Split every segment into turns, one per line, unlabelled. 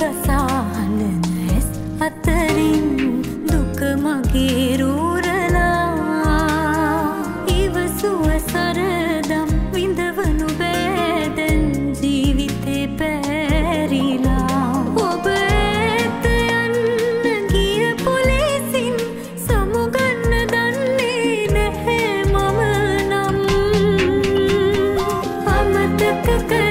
ගසාහලන ඇස් අතරින් දුක මගේ රූරලා ඉවසුව සරදම් විඳවනු බෑදැන් ජීවිතේ පැරිලා. ඔබ ඇත යන්න ගිය පොලිසින් සමුගන්න දන්නේ නැහැ මම නම්. අමතක කරන්න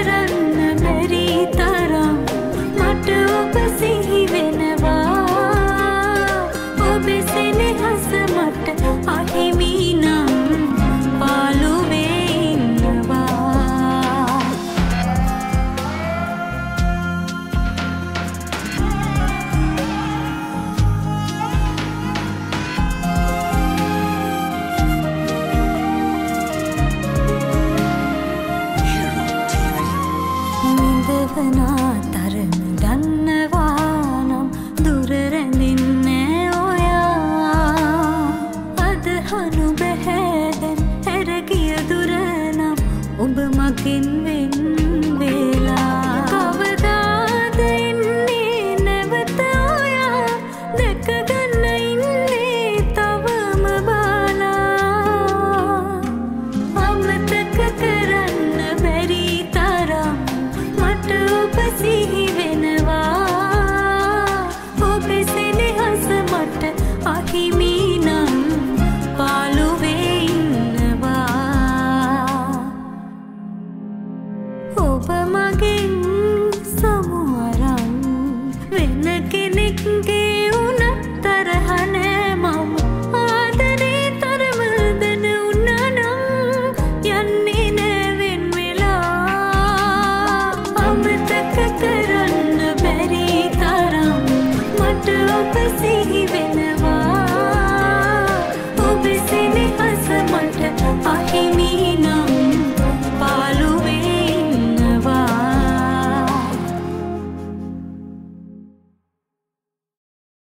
නිදවනා තරම දන්නවා නම් දුරරැඳින්නේ ඔයා. අදහනු බැහැදැන් හැරගිය දුරනම් ඔබ මකින්